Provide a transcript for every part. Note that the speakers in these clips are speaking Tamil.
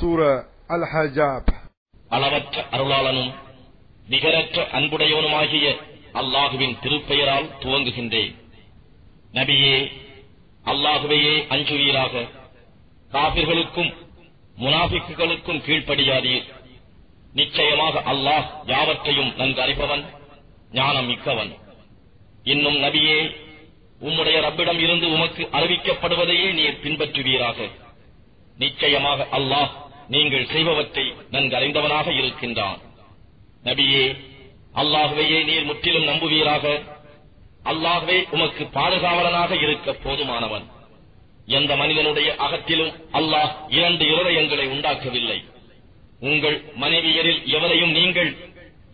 சூர அல் ஹஜாப் அளவற்ற அருளாளனும் நிகரற்ற அன்புடையவனுமாகிய அல்லாஹுவின் திருப்பெயரால் துவங்குகின்றேன். நபியே அல்லாஹுவையே அஞ்சுவீராக. காபிர்களுக்கும் முனாபிக்குகளுக்கும் கீழ்ப்படியாதீர். நிச்சயமாக அல்லாஹ் யாவற்றையும் நன்கு அறிபவன் ஞானம் மிக்கவன் இன்னும் நபியே உம்முடைய ரப்பிடம் இருந்து உமக்கு அறிவிக்கப்படுவதையே நீர் பின்பற்றுவீராக. நிச்சயமாக அல்லாஹ் நீங்கள் செய்பவற்றை நன்கறிந்தவனாக இருக்கின்றான். நபியே அல்லாகவே நீர் முற்றிலும் நம்புவீராக. அல்லாகவே உமக்கு பாதுகாவலனாக இருக்க போதுமானவன். எந்த மனிதனுடைய அகத்திலும் அல்லாஹ் இரண்டு இருதயங்களை உண்டாக்கவில்லை. உங்கள் மனைவியரில் எவரையும் நீங்கள்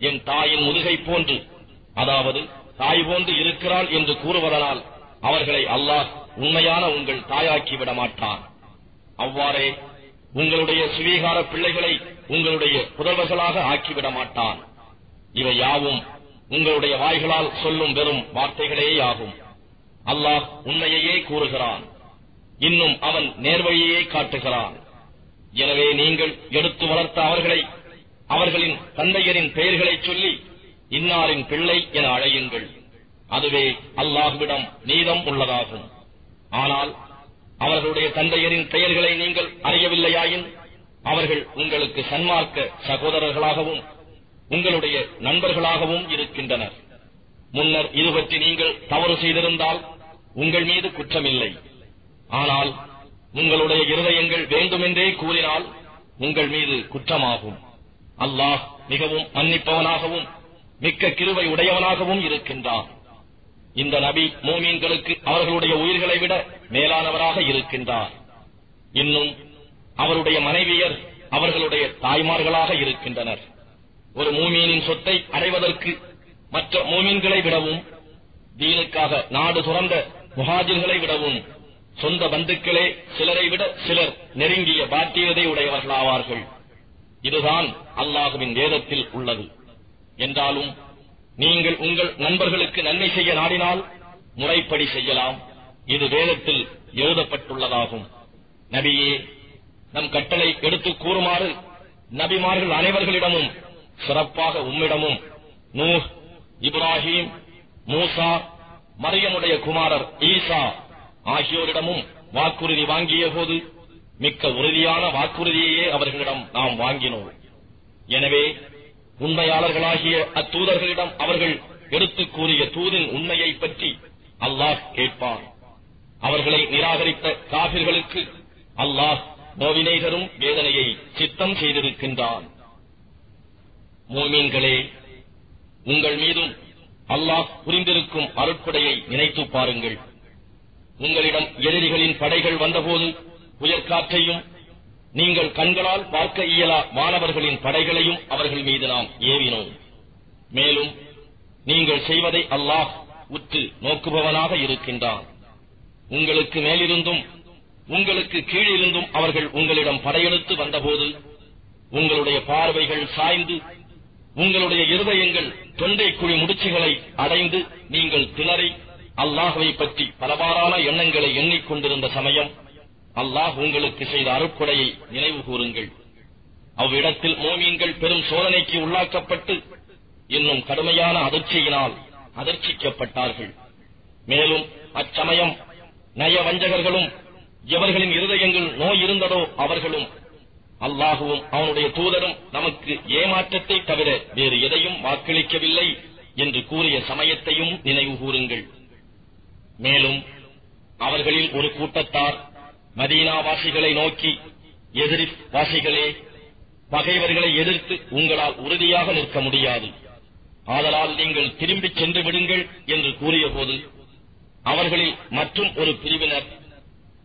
என் தாயின் முதுகை போன்று அதாவது தாய் போன்று இருக்கிறாள் என்று கூறுவதனால் அவர்களை அல்லாஹ் உண்மையான உங்கள் தாயாக்கி விட மாட்டான் அவ்வாறே உங்களுடைய சுவீகார பிள்ளைகளை உங்களுடைய புதல்வர்களாக ஆக்கிவிட மாட்டான் இவை யாவும் உங்களுடைய வாய்களால் சொல்லும் வெறும் வார்த்தைகளேயாகும். அல்லாஹ் உண்மையையே கூறுகிறான். இன்னும் அவன் நேர்வழியையே காட்டுகிறான். எனவே நீங்கள் எடுத்து வளர்த்த அவர்களை அவர்களின் தந்தையரின் பெயர்களைச் சொல்லி இன்னாரின் பிள்ளை என அழையுங்கள். அதுவே அல்லாஹுவிடம் நீதம் உள்ளதாகும். ஆனால் அவர்களுடைய தந்தையரின் பெயர்களை நீங்கள் அறியவில்லையாயின் அவர்கள் உங்களுக்கு சன்மார்க்க சகோதரர்களாகவும் உங்களுடைய நண்பர்களாகவும் இருக்கின்றனர். முன்னர் இது பற்றி நீங்கள் தவறு செய்திருந்தால் உங்கள் மீது குற்றமில்லை. ஆனால் உங்களுடைய இருதயங்கள் வேண்டுமென்றே கூறினால் உங்கள் மீது குற்றமாகும். அல்லாஹ் மிகவும் மன்னிப்பவனாகவும் மிக்க கிருவை உடையவனாகவும் இருக்கின்றான். இந்த நபி மோமீன்களுக்கு அவர்களுடைய உயிர்களை விட மேலானவராக இருக்கின்றார். இன்னும் அவருடைய மனைவியர் அவர்களுடைய தாய்மார்களாக இருக்கின்றனர். ஒரு மூமீனின் சொத்தை அடைவதற்கு மற்ற மூமீன்களை விடவும் தீனுக்காக நாடு துறந்த முஹாஜிர்களை விடவும் சொந்த பந்துக்களே சிலரை விட சிலர் நெருங்கிய பாத்தியதை உடையவர்களாவார்கள். இதுதான் அல்லாஹுவின் வேதத்தில் உள்ளது. என்றாலும் நீங்கள் உங்கள் நண்பர்களுக்கு நன்மை செய்ய நாடினால் முறைப்படி செய்யலாம். இது வேதத்தில் எழுதப்பட்டுள்ளதாகும். நபியே நம் கட்டளை எடுத்துக் கூறுமாறு நபிமார்கள் அனைவர்களிடமும் சிறப்பாக உம்மிடமும் நூ இப்ராஹிம் மூசா மரியமுடைய குமாரர் ஈசா ஆகியோரிடமும் வாக்குறுதி வாங்கிய போது மிக்க உறுதியான வாக்குறுதியையே அவர்களிடம் நாம் வாங்கினோம். எனவே உண்மையாளர்களாகிய அத்தூதர்களிடம் அவர்கள் எடுத்துக் கூறிய தூதின் உண்மையை பற்றி அல்லாஹ் கேட்பான். அவர்களை நிராகரித்த காபிர்களுக்கு அல்லாஹ் நோவினை தரும் வேதனையை சித்தம் செய்திருக்கின்றான். உங்கள் மீதும் அல்லாஹ் புரிந்திருக்கும் அருட்படையை நினைத்து பாருங்கள். உங்களிடம் எதிரிகளின் படைகள் வந்தபோது புயற்காற்றையும் நீங்கள் கண்களால் பார்க்க இயலா மாணவர்களின் படைகளையும் அவர்கள் மீது நாம் ஏவினோம். மேலும் நீங்கள் செய்வதை அல்லாஹ் உற்று நோக்குபவனாக இருக்கின்றான். உங்களுக்கு மேலிருந்தும் உங்களுக்கு கீழிருந்தும் அவர்கள் உங்களிடம் படையெடுத்து வந்தபோது உங்களுடைய பார்வைகள் சாய்ந்து உங்களுடைய இருதயங்கள் தொண்டை குழி முடிச்சுகளை அடைந்து நீங்கள் திணறி அல்லாஹுவை பற்றி பலவாறான எண்ணங்களை எண்ணிக்கொண்டிருந்த சமயம் அல்லாஹ் உங்களுக்கு செய்த அருட்கொடையை நினைவு கூறுங்கள். அவ்விடத்தில் மோமீன்கள் பெரும் சோதனைக்கு உள்ளாக்கப்பட்டு இன்னும் கடுமையான அதிர்ச்சியினால் அதிர்ச்சிக்கப்பட்டார்கள். மேலும் அச்சமயம் நய வஞ்சகர்களும் எவர்களின் இருதயங்கள் நோய் இருந்ததோ அவர்களும் அல்லாஹுவும் அவனுடைய தூதரும் நமக்கு ஏமாற்றத்தை தவிர வேறு எதையும் வாக்களிக்கவில்லை என்று கூறிய சமயத்தையும் நினைவு கூறுங்கள். மேலும் அவர்களில் ஒரு கூட்டத்தார் மதீனா வாசிகளை நோக்கி எதிரி வாசிகளே பகைவர்களை எதிர்த்து உங்களால் உறுதியாக நிற்க முடியாது. ஆதலால் நீங்கள் திரும்பிச் சென்று விடுங்கள் என்று கூறியபோது அவர்களில் மற்றும் ஒரு பிரிவினர்.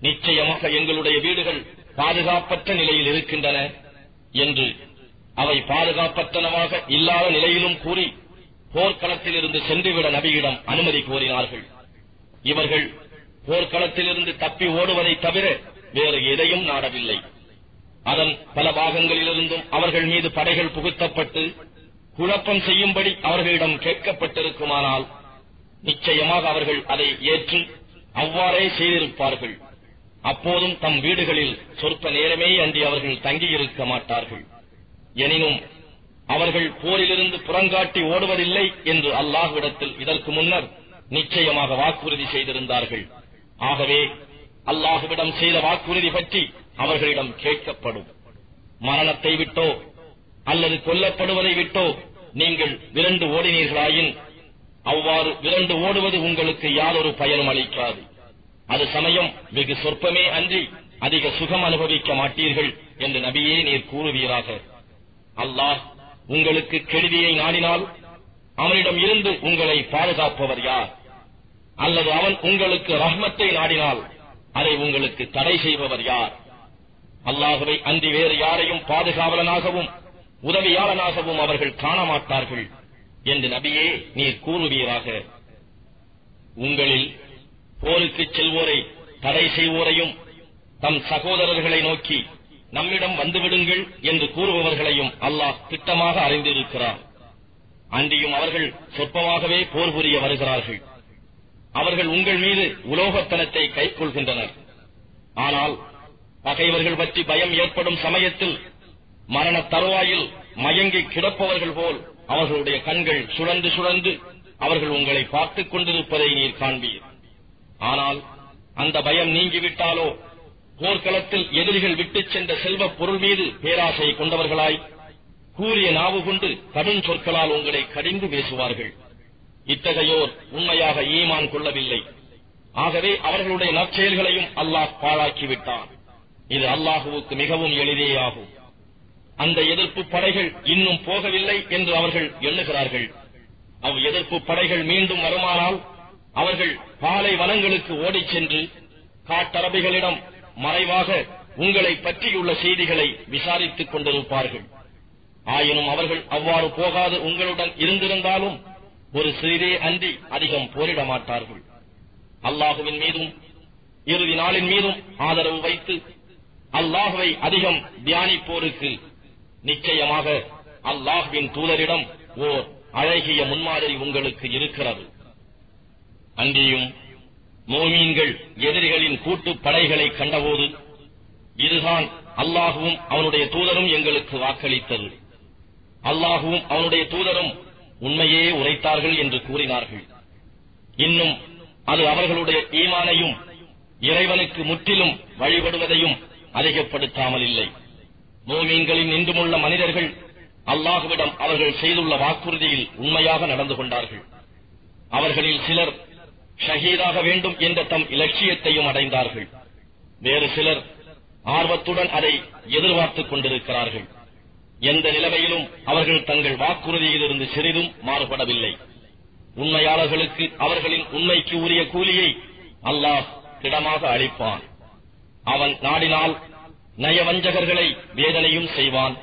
நிச்சயமாக எங்களுடைய வீடுகள் பாதுகாப்பற்ற நிலையில் இருக்கின்றன என்று அவை பாதுகாப்பற்றனமாக இல்லாத நிலையிலும் கூறி போர்க்களத்திலிருந்து சென்றுவிட நபியிடம் அனுமதி கோரினார்கள். இவர்கள் போர்க்களத்திலிருந்து தப்பி ஓடுவதை தவிர வேறு எதையும் நாடவில்லை. அதன் பல பாகங்களிலிருந்தும் அவர்கள் மீது படைகள் புகுத்தப்பட்டு குழப்பம் செய்யும்படி அவர்களிடம் கேட்கப்பட்டிருக்குமானால் நிச்சயமாக அவர்கள் அதை ஏற்று அவ்வாறே செய்திருப்பார்கள். அப்போதும் தம் வீடுகளில் சொற்ப நேரமே அன்றி அவர்கள் தங்கியிருக்க மாட்டார்கள். எனினும் அவர்கள் போரிலிருந்து புறங்காட்டி ஓடுவதில்லை என்று அல்லாஹ்விடத்தில் இதற்கு முன்னர் நிச்சயமாக வாக்குறுதி செய்திருந்தார்கள். ஆகவே அல்லாஹுவிடம் செய்த வாக்குறுதி பற்றி அவர்களிடம் கேட்கப்படும். மரணத்தை விட்டோ அல்லது கொல்லப்படுவதை விட்டோ நீங்கள் விரண்டு ஓடினீர்களாயின் அவ்வாறு விரண்டு ஓடுவது உங்களுக்கு யாரொரு பயனும் அளிக்காது. அது சமயம் வெகு சொற்பமே அன்றி அதிக சுகம் அனுபவிக்க மாட்டீர்கள் என்று நபியே நீர் கூறுவீராக. அல்லாஹ் உங்களுக்கு கெடுதியை நாடினால் அவனிடம் இருந்து உங்களை பாதுகாப்பவர் யார்? அல்லது அவன் உங்களுக்கு ரஹ்மத்தை நாடினால் அதை உங்களுக்கு தடை செய்பவர் யார்? அல்லாகவே அன்றி வேறு யாரையும் பாதுகாவலனாகவும் உதவியாளனாகவும் அவர்கள் காண மாட்டார்கள் என்று நபியே நீர் கூறுவீராக. உங்களில் போருக்கு செல்வோரை தடை செய்வோரையும் தம் சகோதரர்களை நோக்கி நம்மிடம் வந்துவிடுங்கள் என்று கூறுபவர்களையும் அல்லாஹ் திட்டமாக அறிந்திருக்கிறார் அன்றியும் அவர்கள் சொற்பமாகவே போர் புரிய வருகிறார்கள். அவர்கள் உங்கள் மீது உலோகத்தனத்தை கைக்கொள்கின்றனர் ஆனால் பகைவர்கள் பற்றி பயம் ஏற்படும் சமயத்தில் மரண தருவாயில் மயங்கி கிடப்பவர்கள் போல் அவர்களுடைய கண்கள் சுழந்து சுழந்து அவர்கள் உங்களை பார்த்துக் கொண்டிருப்பதை நீர் காண்பீர். ஆனால் அந்த பயம் நீங்கிவிட்டாலோ? போர்க்களத்தில் எதிரிகள் விட்டுச் சென்ற செல்வப் பொருள் மீது பேராசை கொண்டவர்களாய் கூறிய நாவு கொண்டு கடும் சொற்களால் உங்களை கடிந்து பேசுவார்கள். இத்தகையோர் உண்மையாக ஈமான் கொள்ளவில்லை. ஆகவே அவர்களுடைய நற்செயல்களையும் அல்லாஹ் பாழாக்கிவிட்டான். இது அல்லாஹுவுக்கு மிகவும் எளிதேயாகும். அந்த எதிர்ப்பு படைகள் இன்னும் போகவில்லை என்று அவர்கள் எண்ணுகிறார்கள். அவ் எதிர்ப்பு படைகள் மீண்டும் வருமானால் அவர்கள் பாலை வனங்களுக்கு ஓடிச் சென்று காட்டரபிகளிடம் மறைவாக உங்களை பற்றியுள்ள செய்திகளை விசாரித்துக் கொண்டிருப்பார்கள். ஆயினும் அவர்கள் அவ்வாறு போகாது உங்களுடன் இருந்திருந்தாலும் ஒரு சிறிதே அன்றி அதிகம் போரிட மாட்டார்கள் அல்லாஹுவின் மீதும் இறுதி நாளின் மீதும் ஆதரவு வைத்து அல்லாஹுவை அதிகம் தியானிப்போருக்கு நிச்சயமாக அல்லாஹ்வின் தூதரிடம் ஓர் அழகிய முன்மாதிரி உங்களுக்கு இருக்கிறது. அங்கேயும் மோமீன்கள் எதிரிகளின் கூட்டுப் படைகளை கண்டபோது இதுதான் அல்லாஹுவும் அவனுடைய தூதரும் எங்களுக்கு வாக்களித்தது. அல்லாஹுவும் அவனுடைய தூதரும் உண்மையே உரைத்தார்கள் என்று கூறினார்கள். இன்னும் அது அவர்களுடைய ஈமானையும் இறைவனுக்கு முற்றிலும் வழிபடுவதையும் அதிகப்படுத்தாமல் இல்லை. மோமீன்களின் இன்றுமுள்ள மனிதர்கள் அல்லாஹுவிடம் அவர்கள் செய்துள்ள வாக்குறுதியில் உண்மையாக நடந்து கொண்டார்கள். அவர்களில் சிலர் ஷஹீதாக வேண்டும் என்ற தம் இலட்சியத்தையும் அடைந்தார்கள். வேறு சிலர் ஆர்வத்துடன் அதை எதிர்பார்த்துக் கொண்டிருக்கிறார்கள். எந்த நிலைமையிலும் அவர்கள் தங்கள் வாக்குறுதியிலிருந்து சிறிதும் மாறுபடவில்லை. உண்மையாளர்களுக்கு அவர்களின் உண்மைக்கு உரிய கூலியை அல்லாஹ் திடமாக அளிப்பான். அவன் நாடினால் நயவஞ்சகர்களை வேதனையும் செய்வான்.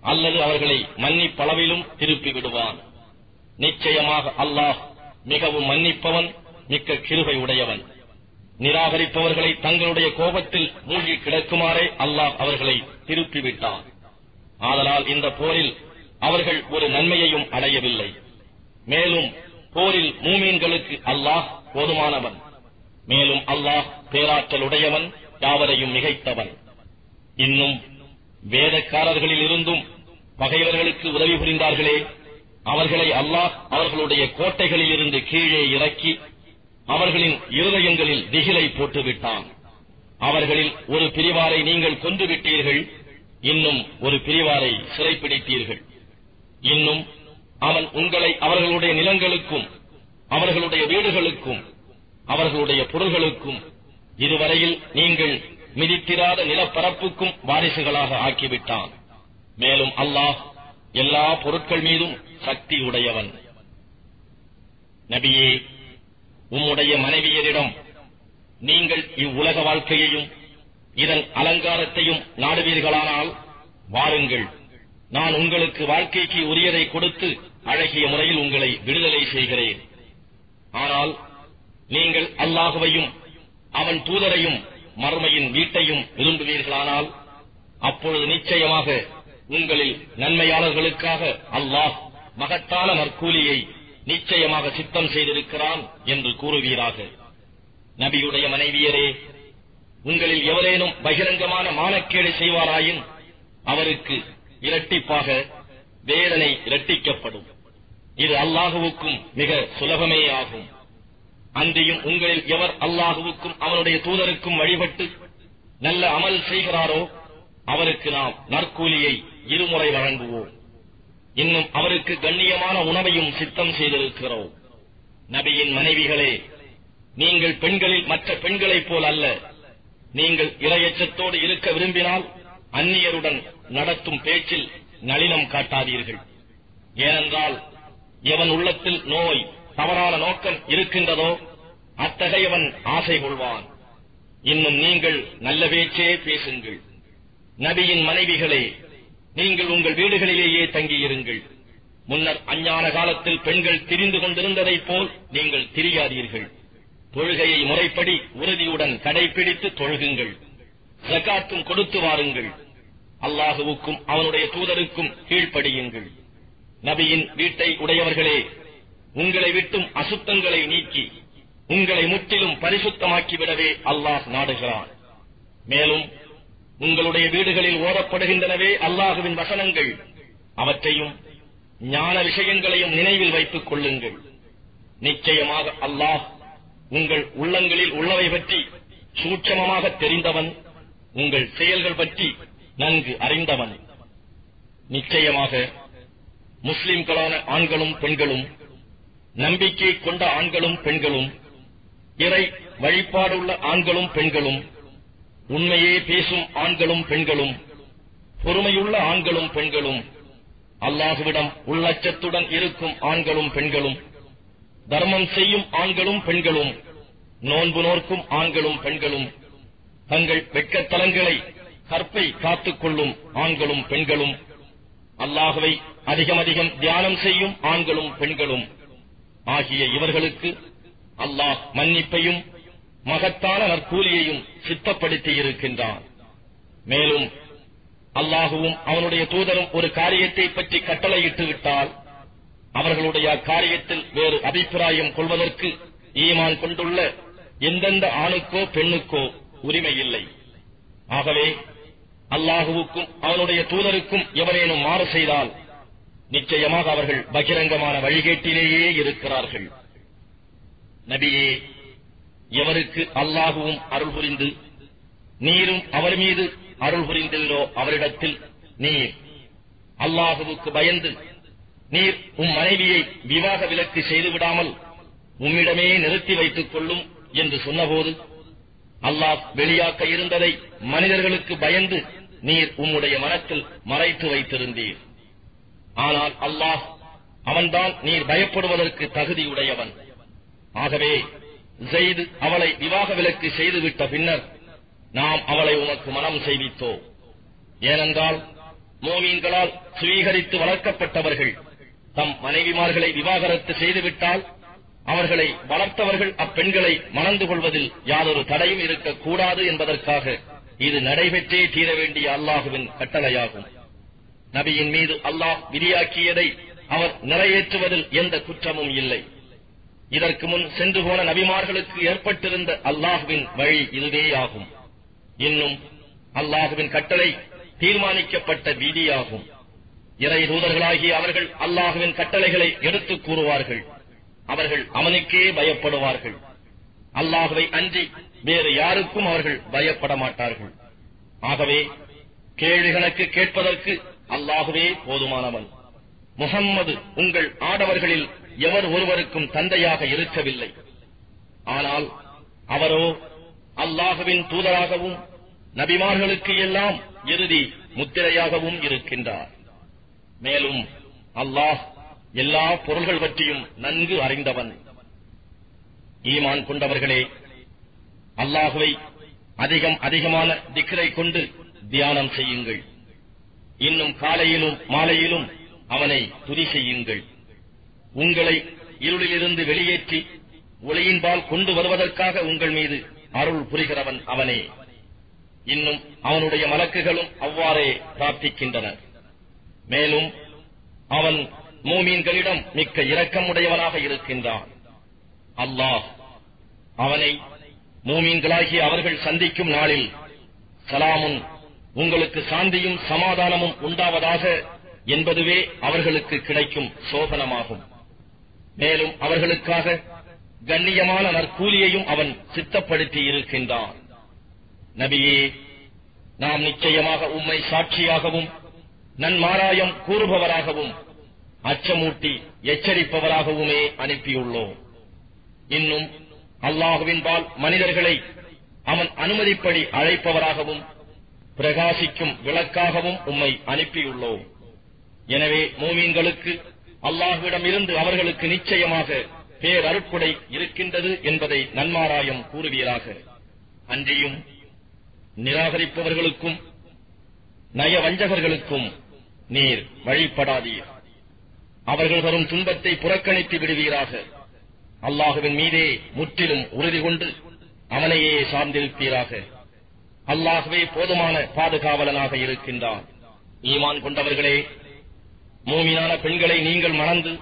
அல்லது அவர்களை மன்னிப்பளவிலும் திருப்பி விடுவான் நிச்சயமாக அல்லாஹ் மிகவும் மன்னிப்பவன் மிக்க கிருபை உடையவன் நிராகரிப்பவர்களை தங்களுடைய கோபத்தில் மூழ்கி கிடக்குமாறே அல்லாஹ் அவர்களை திருப்பிவிட்டான். ஆதலால் இந்த போரில் அவர்கள் ஒரு நன்மையையும் அடையவில்லை. மேலும் போரில் மூமீன்களுக்கு அல்லாஹ் போதுமானவன். மேலும் அல்லாஹ் பேராற்றல் உடையவன் யாவரையும் மிகைத்தவன். இன்னும் வேதக்காரர்களில் இருந்தும் பகைவர்களுக்கு உதவி புரிந்தார்களே. அவர்களை அல்லாஹ் அவர்களுடைய கோட்டைகளில் இருந்து கீழே இறக்கி அவர்களின் இருதயங்களில் திகிலை போட்டுவிட்டான். அவர்களில் ஒரு பிரிவாரை நீங்கள் கொன்று விட்டீர்கள் இன்னும் ஒரு பிரிவாரை சிறைப்பிடித்தீர்கள். இன்னும் அவன் உங்களை அவர்களுடைய நிலங்களுக்கும் அவர்களுடைய வீடுகளுக்கும் அவர்களுடைய பொருள்களுக்கும் இதுவரையில் நீங்கள் மிதித்திராத நிலப்பரப்புக்கும் வாரிசுகளாக ஆக்கிவிட்டான். மேலும் அல்லாஹ் எல்லா பொருட்கள் மீதும் சக்தி உடையவன் நபியே உம்முடைய மனைவியரிடம் நீங்கள் இவ்வுலக வாழ்க்கையையும் இதன் அலங்காரத்தையும் நாடுவீர்களானால் வாருங்கள். நான் உங்களுக்கு வாழ்க்கைக்கு உரியதை கொடுத்து அழகிய முறையில் உங்களை விடுதலை செய்கிறேன். ஆனால் நீங்கள் அல்லாஹுவையும் அவன் தூதரையும் மறுமையின் வீட்டையும் விரும்புவீர்களானால் அப்பொழுது நிச்சயமாக உங்களில் நன்மையாளர்களுக்காக அல்லாஹ் மகத்தான நற்கூலியை நிச்சயமாக சித்தம் செய்திருக்கிறான் என்று கூறுவீராக. நபியுடைய மனைவியரே உங்களில் எவரேனும் பகிரங்கமான மானக்கேடு செய்வாராயின் அவருக்கு இரட்டிப்பாக வேதனை இரட்டிக்கப்படும். இது அல்லாஹுவுக்கும் மிக சுலபமே ஆகும் அன்றையும் உங்களில் எவர் அல்லாஹுவுக்கும் அவனுடைய தூதருக்கும் வழிபட்டு நல்ல அமல் செய்கிறாரோ அவருக்கு நாம் நற்கூலியை இருமுறை வழங்குவோம். இன்னும் அவருக்கு கண்ணியமான உணவையும் சித்தம் செய்திருக்கிறோம். நபியின் மனைவிகளே நீங்கள் பெண்களில் மற்ற பெண்களைப் போல் அல்ல. நீங்கள் இரையச்சத்தோடு இருக்க விரும்பினால் அந்நியருடன் நடத்தும் பேச்சில் நளினம் காட்டாதீர்கள். ஏனென்றால் எவன் உள்ளத்தில் நோய் தவறான நோக்கம் இருக்கின்றதோ அத்தகையவன் ஆசை கொள்வான். இன்னும் நீங்கள் நல்ல பேச்சே பேசுங்கள். நபியின் மனைவிகளே நீங்கள் உங்கள் வீடுகளிலேயே தங்கியிருங்கள். முன்னர் அஞ்ஞான காலத்தில் பெண்கள் திரிந்து கொண்டிருந்ததைப் போல் நீங்கள் திரியாதீர்கள். தொழுகையை முறைப்படி உறுதியுடன் கடைபிடித்து தொழுகுங்கள். ஜகாத்தும் கொடுத்து வாருங்கள். அல்லாஹுவுக்கும் அவனுடைய தூதருக்கும் கீழ்ப்படியுங்கள். நபியின் வீட்டை உடையவர்களே உங்களை விட்டும் அசுத்தங்களை நீக்கி உங்களை முற்றிலும் பரிசுத்தமாக்கிவிடவே அல்லாஹ் நாடுகிறான். மேலும் உங்களுடைய வீடுகளில் ஓதப்படுகின்றனவே அல்லாஹுவின் வசனங்கள். அவற்றையும் ஞான விஷயங்களையும் நினைவில் வைத்துக் கொள்ளுங்கள். நிச்சயமாக அல்லாஹ் உங்கள் உள்ளங்களில் உள்ளவை பற்றி சூட்சமமாக தெரிந்தவன் உங்கள் செயல்கள் பற்றி நன்கு அறிந்தவன். நிச்சயமாக முஸ்லிம்களான ஆண்களும் பெண்களும் நம்பிக்கை கொண்ட ஆண்களும் பெண்களும் இறை வழிபாடுள்ள ஆண்களும் பெண்களும் உண்மையே பேசும் ஆண்களும் பெண்களும் பொறுமையுள்ள ஆண்களும் பெண்களும் அல்லாஹுவிடம் உள்ளச்சத்துடன் இருக்கும் ஆண்களும் பெண்களும் தர்மம் செய்யும் ஆண்களும் பெண்களும் நோன்பு நோர்க்கும் ஆண்களும் பெண்களும் தங்கள் வெட்கத்தலங்களை கற்பை காத்துக் கொள்ளும் ஆண்களும் பெண்களும் அல்லாஹுவை அதிகம் அதிகம் தியானம் செய்யும் ஆண்களும் பெண்களும் ஆகிய இவர்களுக்கு அல்லாஹ் மன்னிப்பையும் மகத்தான நற்கூலியையும் சித்தப்படுத்தி இருக்கின்றான். மேலும் அல்லாஹுவும் அவனுடைய தூதரும் ஒரு காரியத்தை பற்றி கட்டளையிட்டு விட்டால் அவர்களுடைய அக்காரியத்தில் வேறு அபிப்பிராயம் கொள்வதற்கு ஈமான் கொண்டுள்ள எந்தெந்த ஆணுக்கோ பெண்ணுக்கோ உரிமை இல்லை ஆகவே அல்லாஹுவுக்கும் அவனுடைய தூதருக்கும் எவரேனும் மாறு செய்தால் நிச்சயமாக அவர்கள் பகிரங்கமான வழிகேட்டிலேயே இருக்கிறார்கள். நபியே எவருக்கு அல்லாஹுவும் அருள் புரிந்து நீரும் அவர் மீது அருள் புரிந்தீரோ அவரிடத்தில் நீர். அல்லாஹுவுக்கு பயந்து நீர் உம் மனைவியை விவாக விலக்கு செய்து விடாமல் உம்மிடமே நிறுத்தி வைத்துக் கொள்ளும் என்று சொன்னபோது அல்லாஹ் வெளியாக்க இருந்ததை மனிதர்களுக்கு பயந்து நீர் உம்முடைய மனத்தில் மறைத்து வைத்திருந்தீர். ஆனால் அல்லாஹ் அவன்தான் நீர் பயப்படுவதற்கு தகுதியுடையவன். ஆகவே ஜெயிது அவளை விவாக விலக்கு செய்துவிட்ட பின்னர் நாம் அவளை உனக்கு மனம் செய்வித்தோம். ஏனென்றால் மோமீன்களால் சுவீகரித்து வளர்க்கப்பட்டவர்கள் தம் மனைவிமார்களை விவாகரத்து செய்துவிட்டால் அவர்களை வளர்த்தவர்கள் அப்பெண்களை மணந்து கொள்வதில் யாதொரு தடையும் இருக்கக்கூடாது என்பதற்காக இது நடைபெற்றே தீர வேண்டிய அல்லாஹுவின் கட்டளையாகும். நபியின் மீது அல்லாஹ் விதியாக்கியதை அவர் நிறைவேற்றுவதில் எந்த குற்றமும் இல்லை. இதற்கு முன் சென்று போன நபிமார்களுக்கு ஏற்பட்டிருந்த அல்லாஹுவின் வழி இதுவேயாகும். இன்னும் அல்லாஹுவின் கட்டளை தீர்மானிக்கப்பட்ட வீதியாகும். இறை தூதர்களாகிய அவர்கள் அல்லாஹுவின் கட்டளைகளை எடுத்துக் கூறுவார்கள். அவர்கள் அவனுக்கே பயப்படுவார்கள். அல்லாஹுவை அன்றி வேறு யாருக்கும் அவர்கள் பயப்பட மாட்டார்கள். ஆகவே கேள்வி கணக்கு கேட்பதற்கு அல்லாஹுவே போதுமானவன். முகம்மது உங்கள் ஆடவர்களில் எவர் ஒருவருக்கும் தந்தையாக இருக்கவில்லை. ஆனால் அவரோ அல்லாஹுவின் தூதராகவும் நபிமார்களுக்கு எல்லாம் இறுதி முத்திரையாகவும் இருக்கின்றார். மேலும் அல்லாஹ் எல்லா பொருள்கள் பற்றியும் நன்கு அறிந்தவன். ஈமான் கொண்டவர்களே அல்லாஹுவை அதிகம் அதிகமான திக்கரை கொண்டு தியானம் செய்யுங்கள். இன்னும் காலையிலும் மாலையிலும் அவனை துதி செய்யுங்கள். உங்களை இருளிலிருந்து வெளியேற்றி ஒளியின்பால் கொண்டு வருவதற்காக உங்கள் மீது அருள் புரிகிறவன் அவனே. இன்னும் அவனுடைய மலக்குகளும் அவ்வாறே பிரார்த்திக்கின்றனர். மேலும் அவன் மூமீன்களிடம் மிக்க இரக்கமுடையவனாக இருக்கின்றான். அல்லாஹ் அவனை மூமீன்களாகி அவர்கள் சந்திக்கும் நாளில் சலாமுன் உங்களுக்கு சாந்தியும் சமாதானமும் உண்டாவதாக என்பதுவே அவர்களுக்கு கிடைக்கும் சோபனமாகும். மேலும் அவர்களுக்காக கண்ணியமான நற்கூலியையும் அவன் சித்தப்படுத்தி இருக்கின்றான். நபியே நாம் நிச்சயமாக உம்மை சாட்சியாகவும் நன்மாராயம் கூறுபவராகவும் அச்சமூட்டி எச்சரிப்பவராகவுமே அனுப்பியுள்ளோம். இன்னும் அல்லாஹுவின்பால் மனிதர்களை அவன் அனுமதிப்படி அழைப்பவராகவும் பிரகாசிக்கும் விளக்காகவும் உம்மை அனுப்பியுள்ளோம். எனவே மூமீன்களுக்கு அல்லாஹுவிடம் இருந்து அவர்களுக்கு நிச்சயமாக பேரருட்கொடை இருக்கின்றது என்பதை நன்மாராயம் கூறுவீராக. அன்றியும் நிராகரிப்பவர்களுக்கும் நயவஞ்சகர்களுக்கும் நீர் வழிபடாதீர். அவர்கள் வரும் துன்பத்தை புறக்கணித்து விடுவீராக. அல்லாஹுவின் மீதே முற்றிலும் உறுதி கொண்டு அவனையே சார்ந்திருப்பீராக. அல்லாகவே போதுமான பாதுகாவலனாக இருக்கின்றான். ஈமான் கொண்டவர்களே மூமியான பெண்களை நீங்கள் மணந்து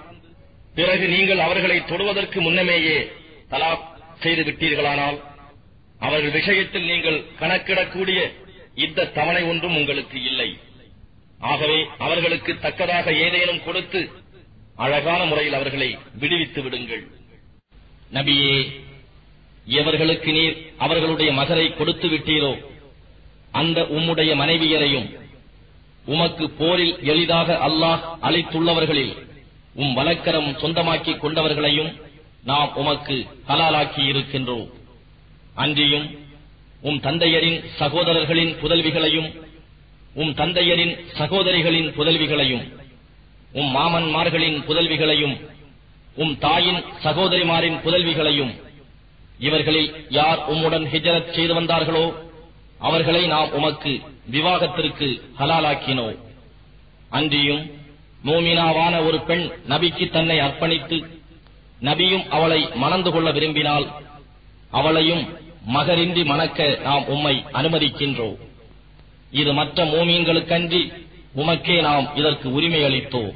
பிறகு நீங்கள் அவர்களை தொடுவதற்கு முன்னமேயே தலா செய்து விட்டீர்களானால் அவர்கள் விஷயத்தில் நீங்கள் கணக்கிடக்கூடிய இந்த தவணை ஒன்றும் உங்களுக்கு இல்லை. ஆகவே அவர்களுக்கு தக்கதாக ஏதேனும் கொடுத்து அழகான முறையில் அவர்களை விடுவித்து விடுங்கள். நபியே எவர்களுக்கு நீர் அவர்களுடைய மகரை கொடுத்து விட்டீரோ அந்த உம்முடைய மனைவியரையும் உமக்கு போரில் எளிதாக அல்லாஹ் அளித்துள்ளவர்களில் உம் வழக்கரம் சொந்தமாக்கிக் கொண்டவர்களையும் நாம் உமக்கு ஹலாலாக்கி இருக்கின்றோம் அன்றியும் உம் தந்தையரின் சகோதரர்களின் புதல்விகளையும் உம் தந்தையரின் சகோதரிகளின் புதல்விகளையும் உம் மாமன்மார்களின் புதல்விகளையும் உம் தாயின் சகோதரிமாரின் புதல்விகளையும் இவர்களில் யார் உம்முடன் ஹிஜரத் செய்து வந்தார்களோ அவர்களை நாம் உமக்கு விவாகத்திற்கு ஹலாலாக்கினோம் அன்றியும் மூமினாவான ஒரு பெண் நபிக்கு தன்னை அர்ப்பணித்து நபியும் அவளை மணந்து கொள்ள விரும்பினால் அவளையும் மகரின்றி மணக்க நாம் உம்மை அனுமதிக்கின்றோம். இது மற்ற மூமீன்களுக்கன்றி உமக்கே நாம் இதற்கு உரிமை அளித்தோம்.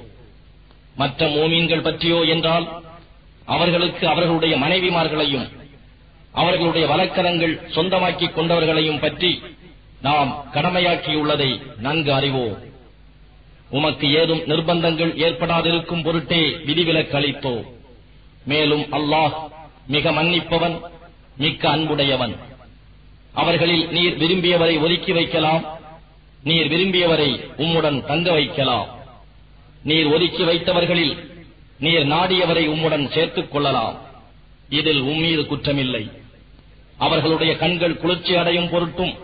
மற்ற மூமீன்கள் பற்றியோ என்றால் அவர்களுக்கு அவர்களுடைய மனைவிமார்களையும் அவர்களுடைய வழக்கரங்கள் சொந்தமாக்கிக் கொண்டவர்களையும் பற்றி நாம் கடமையாக்கியுள்ளதை நன்கு அறிவோம். உமக்கு ஏதும் நிர்பந்தங்கள் ஏற்படாதிருக்கும் பொருட்டே விதிவிலக்கு அளித்தோம் மேலும் அல்லாஹ் மிக மன்னிப்பவன் மிக்க அன்புடையவன். அவர்களில் நீர் விரும்பியவரை ஒதுக்கி வைக்கலாம். நீர் விரும்பியவரை உம்முடன் தங்க வைக்கலாம். நீர் ஒதுக்கி வைத்தவர்களில் நீர் நாடியவரை உம்முடன் சேர்த்துக் கொள்ளலாம். இதில் உம்மீது குற்றமில்லை. அவர்களுடைய கண்கள் குளிர்ச்சி அடையும் பொருட்டும்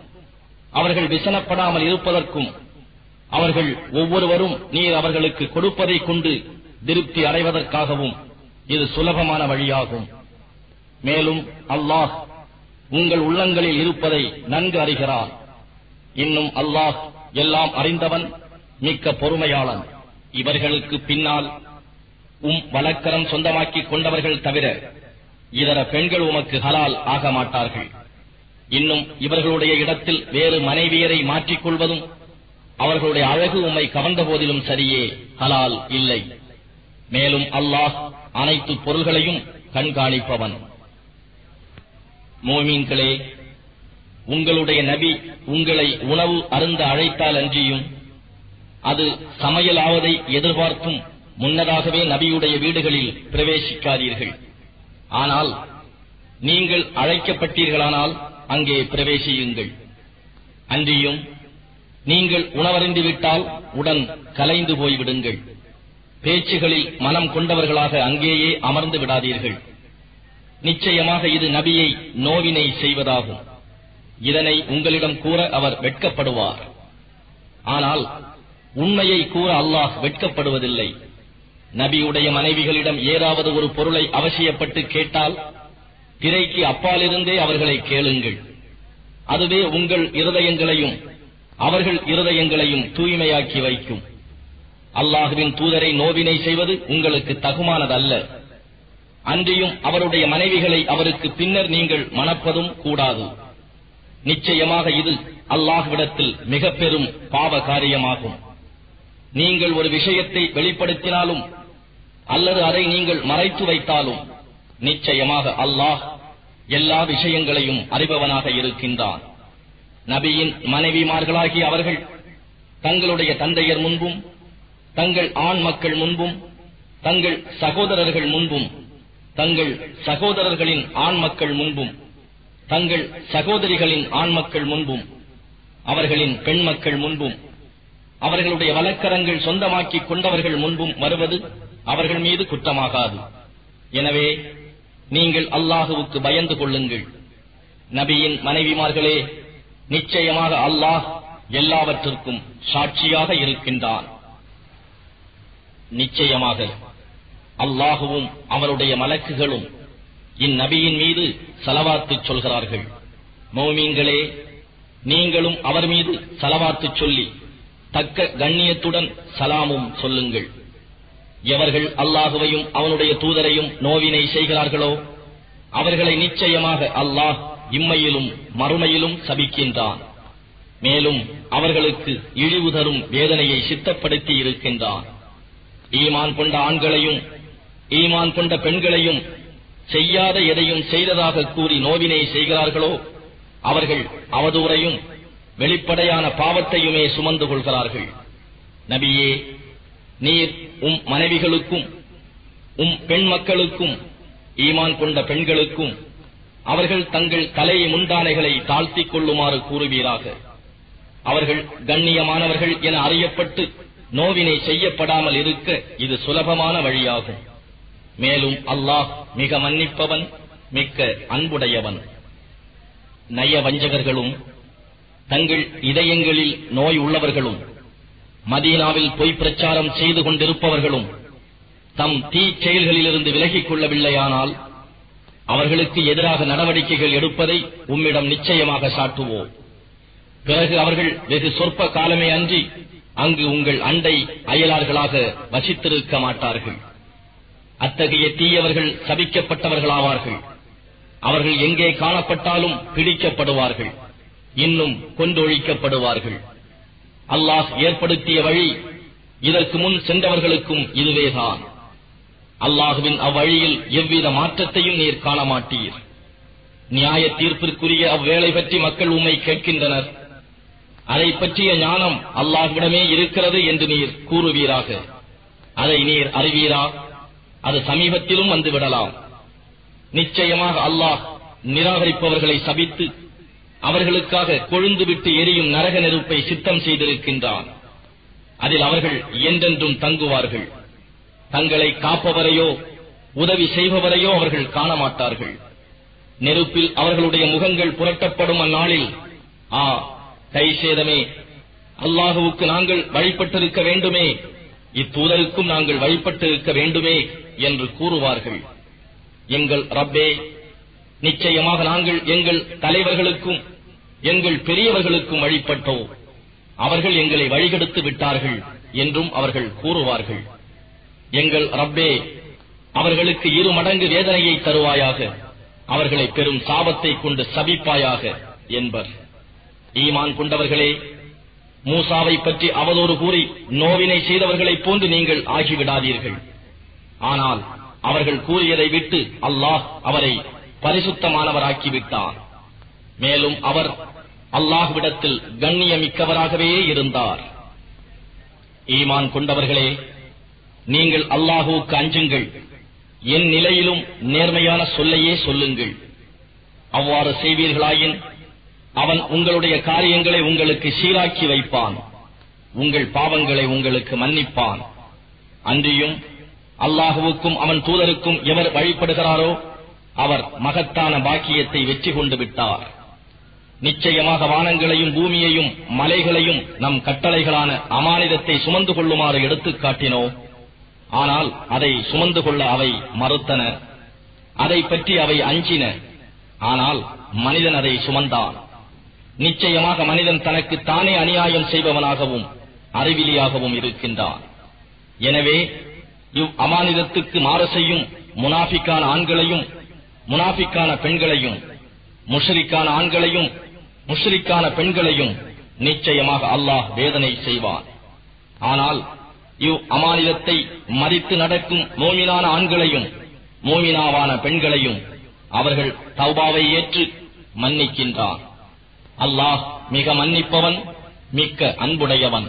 அவர்கள் விசனப்படாமல் இருப்பதற்கும் அவர்கள் ஒவ்வொருவரும் நீர் அவர்களுக்கு கொடுப்பதைக் கொண்டு திருப்தி அடைவதற்காகவும் இது சுலபமான வழியாகும். மேலும் அல்லாஹ் உங்கள் உள்ளங்களில் இருப்பதை நன்கு அறிகிறார். இன்னும் அல்லாஹ் எல்லாம் அறிந்தவன் மிக்க பொறுமையாளன். இவர்களுக்கு பின்னால் உம் வழக்கரம் சொந்தமாக்கிக் கொண்டவர்கள் தவிர இதர பெண்கள் உமக்கு ஹலால் ஆக மாட்டார்கள். இன்னும் இவர்களுடைய இடத்தில் வேறு மனைவியரை மாற்றிக் கொள்வதும் அவர்களுடைய அழகு உம்மை கவர்ந்த போதிலும் சரியே ஹலால் இல்லை. மேலும் அல்லாஹ் அனைத்து பொருள்களையும் கண்காணிப்பவன். மோமீன்களே உங்களுடைய நபி உங்களை உணவு அருந்த அழைத்தால் அன்றியும் அது சமையலாவதை எதிர்பார்த்தும் முன்னதாகவே நபியுடைய வீடுகளில் பிரவேசிக்காதீர்கள். ஆனால் நீங்கள் அழைக்கப்பட்டீர்களானால் அங்கே பிரவேசியுங்கள். அன்றியும் நீங்கள் உணவறிந்து விட்டால் உடன் கலைந்து போய்விடுங்கள். பேச்சுகளில் மனம் கொண்டவர்களாக அங்கேயே அமர்ந்து விடாதீர்கள். நிச்சயமாக இது நபியை நோவினை செய்வதாகும். இதனை உங்களிடம் கூற அவர் வெட்கப்படுவார். ஆனால் உண்மையை கூற அல்லாஹ் வெட்கப்படுவதில்லை. நபியுடைய மனைவிகளிடம் ஏதாவது ஒரு பொருளை அவசியப்பட்டு கேட்டால் திரைக்கு அப்பாலிருந்தே அவர்களை கேளுங்கள். அதுவே உங்கள் இருதயங்களையும் அவர்கள் இருதயங்களையும் தூய்மையாக்கி வைக்கும். அல்லாஹுவின் தூதரை நோவினை செய்வது உங்களுக்கு தகுமானதல்ல. அன்றியும் அவருடைய மனைவிகளை அவருக்கு பின்னர் நீங்கள் மணப்பதும் கூடாது. நிச்சயமாக இது அல்லாஹ்விடத்தில் மிக பெரும் பாவ காரியமாகும் நீங்கள் ஒரு விஷயத்தை வெளிப்படுத்தினாலும் அல்லது அதை நீங்கள் மறைத்து வைத்தாலும் நிச்சயமாக அல்லாஹ் எல்லா விஷயங்களையும் அறிபவனாக இருக்கின்றான். நபியின் மனைவிமார்களாகிய அவர்கள் தங்களுடைய தந்தையர் முன்பும் தங்கள் ஆண் மக்கள் முன்பும் தங்கள் சகோதரர்கள் முன்பும் தங்கள் சகோதரர்களின் ஆண் மக்கள் முன்பும் தங்கள் சகோதரிகளின் ஆண் மக்கள் முன்பும் அவர்களின் பெண் மக்கள் முன்பும் அவர்களுடைய வழக்கரங்கள் சொந்தமாக்கிக் கொண்டவர்கள் முன்பும் வருவது அவர்கள் மீது குற்றமாகாது. எனவே நீங்கள் அல்லாஹுவுக்கு பயந்து கொள்ளுங்கள். நபியின் மனைவிமார்களே நிச்சயமாக அல்லாஹ் எல்லாவற்றிற்கும் சாட்சியாக இருக்கின்றான். நிச்சயமாக அல்லாஹுவும் அவருடைய மலக்குகளும் இந்நபியின் மீது சலவாத்து சொல்கிறார்கள். மௌமீன்களே நீங்களும் அவர் மீது சலவாத்து சொல்லி தக்க கண்ணியத்துடன் சலாமும் சொல்லுங்கள். எவர்கள் அல்லாஹுவையும் அவனுடைய தூதரையும் நோவினை செய்கிறார்களோ அவர்களை நிச்சயமாக அல்லாஹ் இம்மையிலும் மறுமையிலும் சபிக்கின்றான். மேலும் அவர்களுக்கு இழிவு தரும் வேதனையை சித்தப்படுத்தி இருக்கின்றான். ஈமான் கொண்ட ஆண்களையும் ஈமான் கொண்ட பெண்களையும் செய்யாத எதையும் செய்ததாக கூறி நோவினை செய்கிறார்களோ அவர்கள் அவதூறையும் வெளிப்படையான பாவத்தையுமே சுமந்து கொள்கிறார்கள். நபியே நீர் உம் மனைவிகளுக்கும் உம் பெண் மக்களுக்கும் ஈமான் கொண்ட பெண்களுக்கும் அவர்கள் தங்கள் தலை முண்டானைகளை தாழ்த்திக் கொள்ளுமாறு கூறுவீராக. அவர்கள் கண்ணியமானவர்கள் என அறியப்பட்டு நோவினை செய்யப்படாமல் இருக்க இது சுலபமான வழியாகும். மேலும் அல்லாஹ் மிக மன்னிப்பவன் மிக்க அன்புடையவன். நய வஞ்சகர்களும் தங்கள் இதயங்களில் நோய் உள்ளவர்களும் மதீனாவில் பொய் பிரச்சாரம் செய்து கொண்டிருப்பவர்களும் தம் தீ செயல்களிலிருந்து விலகிக் கொள்ளவில்லையானால் அவர்களுக்கு எதிராக நடவடிக்கைகள் எடுப்பதை உம்மிடம் நிச்சயமாக சாட்டுவோம். பிறகு அவர்கள் வெகு சொற்ப காலமே அன்றி அங்கு உங்கள் அண்டை அயலார்களாக வசித்திருக்க மாட்டார்கள். அத்தகைய தீயவர்கள் சபிக்கப்பட்டவர்களாவார்கள். அவர்கள் எங்கே காணப்பட்டாலும் பிடிக்கப்படுவார்கள். இன்னும் கொண்டொழிக்கப்படுவார்கள் அல்லாஹ் ஏற்படுத்திய வழி. இதற்கு முன் சென்றவர்களுக்கும் இதுவேதான். அல்லாஹுவின் அவ்வழியில் எவ்வித மாற்றத்தையும் நீர் காண மாட்டீர் நியாய தீர்ப்பிற்குரிய அவ்வேளை பற்றி மக்கள் உண்மை கேட்கின்றனர். அதை பற்றிய ஞானம் அல்லாஹ்விடமே இருக்கிறது என்று நீர் கூறுவீராக. அதை நீர் அறிவீரா? அது சமீபத்திலும் வந்துவிடலாம். நிச்சயமாக அல்லாஹ் நிராகரிப்பவர்களை சபித்து அவர்களுக்காக கொழுந்துவிட்டு எரியும் நரக நெருப்பை சித்தம் செய்திருக்கின்றான். அதில் அவர்கள் என்றென்றும் தங்குவார்கள். தங்களை காப்பவரையோ உதவி செய்பவரையோ அவர்கள் காணமாட்டார்கள். நெருப்பில் அவர்களுடைய முகங்கள் புரட்டப்படும் அந்நாளில் ஆ கை சேதமே அல்லாஹுவுக்கு நாங்கள் வழிபட்டிருக்க வேண்டுமே இத்தூதருக்கும் நாங்கள் வழிபட்டிருக்க வேண்டுமே என்று கூறுவார்கள். எங்கள் ரப்பே நிச்சயமாக நாங்கள் எங்கள் தலைவர்களுக்கும் எங்கள் பெரியவர்களுக்கும் வழிபட்டோம். அவர்கள் எங்களை வழிகெடுத்து விட்டார்கள் என்றும் அவர்கள் கூறுவார்கள். எங்கள் ரப்பே அவர்களுக்கு இரு மடங்கு வேதனையை தருவாயாக. அவர்களை பெரும் சாபத்தை கொண்டு சபிப்பாயாக என்பர். ஈமான் கொண்டவர்களே மூசாவை பற்றி அவதோடு கூறி நோவினை செய்தவர்களைப் போன்று நீங்கள் ஆகிவிடாதீர்கள். ஆனால் அவர்கள் கூறியதை விட்டு அல்லாஹ் அவரை பரிசுத்தமானவராக்கிவிட்டார். மேலும் அவர் அல்லாஹுவிடத்தில் கண்ணியமிக்கவராகவே இருந்தார். ஈமான் கொண்டவர்களே நீங்கள் அல்லாஹுவுக்கு அஞ்சுங்கள். என் நிலையிலும் நேர்மையான சொல்லையே சொல்லுங்கள். அவ்வாறு செய்வீர்களாயின் அவன் உங்களுடைய காரியங்களை உங்களுக்கு சீராக்கி வைப்பான். உங்கள் பாவங்களை உங்களுக்கு மன்னிப்பான். அன்றியும் அல்லாஹுவுக்கும் அவன் தூதருக்கும் எவர் வழிபடுகிறாரோ அவர் மகத்தான பாக்கியத்தை வெற்றி கொண்டு விட்டார். நிச்சயமாக வானங்களையும் பூமியையும் மலைகளையும் நம் கட்டளைகளான அமானிதத்தை சுமந்து கொள்ளுமாறு எடுத்துக் காட்டினோம் ஆனால் அதை சுமந்து கொள்ள அவை மறுத்தன. அதை பற்றி அவை அஞ்சின. ஆனால் மனிதன் அதை சுமந்தான். நிச்சயமாக மனிதன் தனக்கு தானே அநியாயம் செய்பவனாகவும் அறிவிலியாகவும் இருக்கின்றான். எனவே இவ் அமானிதத்துக்கு மாறு செய்யும் முனாஃபிக்கான ஆண்களையும் முனாஃபிக்கான பெண்களையும் முஷரிக்கான ஆண்களையும் முஷ்ரிக்கான பெண்களையும் நிச்சயமாக அல்லாஹ் வேதனை செய்வான். ஆனால் இவ் அமானிதத்தை மதித்து நடக்கும் மோமினான ஆண்களையும் மோமினாவான பெண்களையும் அவர்கள் தௌபாவை ஏற்று மன்னிக்கின்றான். அல்லாஹ் மிக மன்னிப்பவன் மிக்க அன்புடையவன்.